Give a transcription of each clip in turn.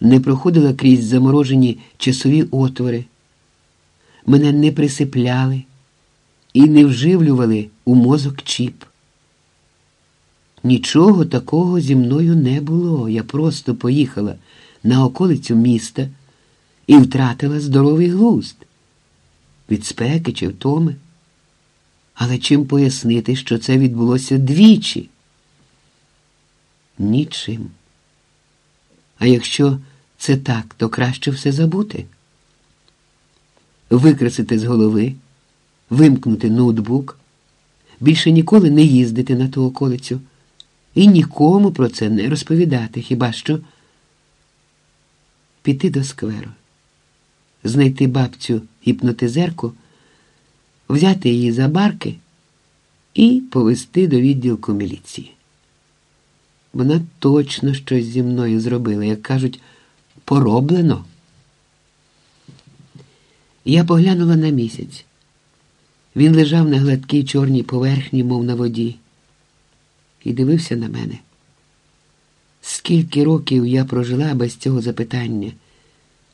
не проходила крізь заморожені часові отвори, мене не присипляли і не вживлювали у мозок чіп. Нічого такого зі мною не було. Я просто поїхала на околицю міста і втратила здоровий глузд від спеки чи втоми. Але чим пояснити, що це відбулося двічі? Нічим. А якщо це так, то краще все забути. Викрасити з голови, вимкнути ноутбук, більше ніколи не їздити на ту околицю і нікому про це не розповідати, хіба що піти до скверу, знайти бабцю гіпнотизерку, взяти її за барки і повести до відділку міліції. Вона точно щось зі мною зробила, як кажуть, пороблено. Я поглянула на місяць. Він лежав на гладкій чорній поверхні, мов на воді, і дивився на мене. Скільки років я прожила без цього запитання,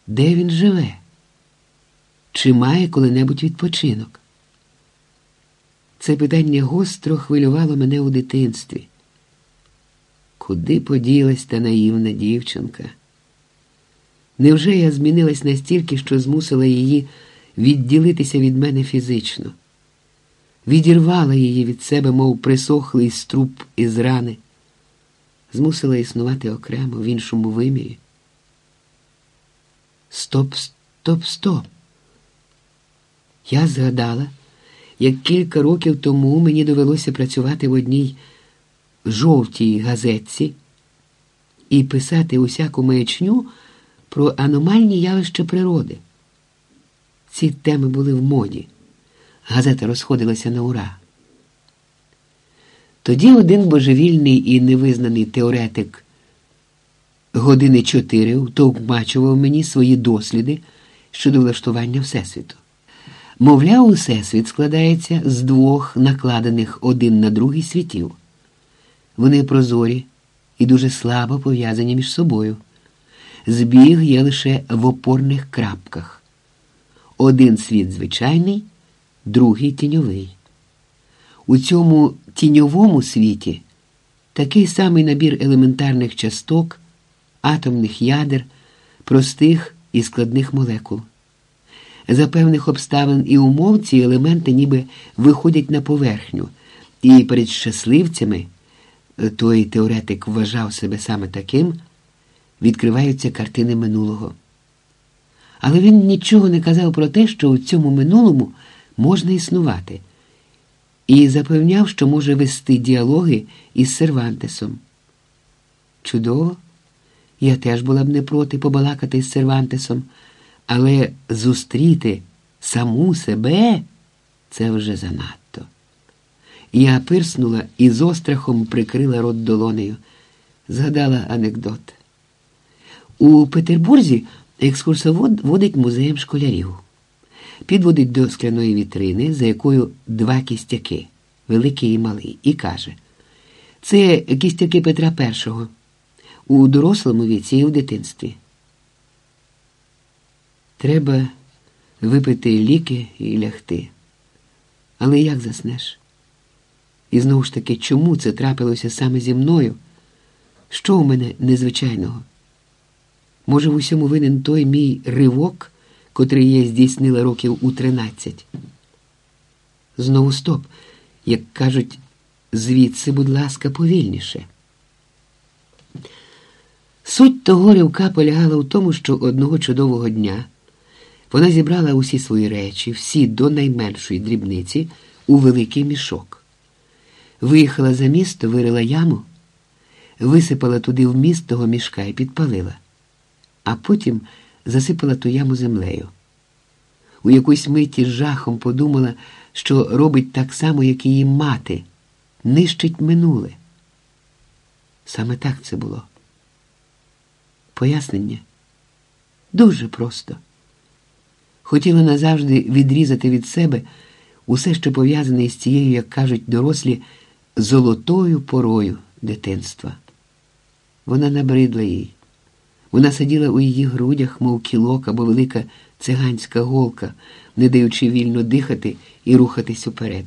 де він живе? Чи має коли-небудь відпочинок? Це питання гостро хвилювало мене у дитинстві. Куди поділась та наївна дівчинка? Невже я змінилась настільки, що змусила її відділитися від мене фізично, відірвала її від себе, мов присохлий струп із рани, змусила існувати окремо в іншому вимірі? Стоп, стоп, стоп. Я згадала, як кілька років тому мені довелося працювати в одній жовтій газетці і писати усяку маячню про аномальні явища природи. Ці теми були в моді. Газета розходилася на ура. Тоді один божевільний і невизнаний теоретик години чотири втовкмачував мені свої досліди щодо влаштування Всесвіту. Мовляв, Всесвіт складається з двох накладених один на другий світів. Вони прозорі і дуже слабо пов'язані між собою. Збіг є лише в опорних крапках. Один світ звичайний, другий тіньовий. У цьому тіньовому світі такий самий набір елементарних часток, атомних ядер, простих і складних молекул. За певних обставин і умов ці елементи ніби виходять на поверхню, і перед щасливцями той теоретик вважав себе саме таким, відкриваються картини минулого. Але він нічого не казав про те, що у цьому минулому можна існувати, і запевняв, що може вести діалоги із Сервантесом. Чудово, я теж була б не проти побалакати з Сервантесом, але зустріти саму себе це вже занадто. Я пирснула і з острахом прикрила рот долонею, згадала анекдот. У Петербурзі екскурсовод водить музеєм школярів, підводить до скляної вітрини, за якою два кістяки, великий і малий, і каже: це кістяки Петра І у дорослому віці і в дитинстві. Треба випити ліки і лягти. Але як заснеш? І знову ж таки, чому це трапилося саме зі мною? Що у мене незвичайного? Може, в усьому винен той мій ривок, котрий я здійснила років у тринадцять? Знову стоп, як кажуть, звідси, будь ласка, повільніше. Суть того ривка полягала в тому, що одного чудового дня вона зібрала усі свої речі, всі до найменшої дрібниці, у великий мішок. Виїхала за місто, вирила яму, висипала туди в міст того мішка і підпалила, а потім засипала ту яму землею. У якусь миті з жахом подумала, що робить так само, як її мати, нищить минуле. Саме так це було. Пояснення дуже просто. Хотіла назавжди відрізати від себе усе, що пов'язане з цією, як кажуть дорослі, золотою порою дитинства. Вона набридла їй, Вона сиділа у її грудях, мов кілок або велика циганська голка, не даючи вільно дихати і рухатись уперед.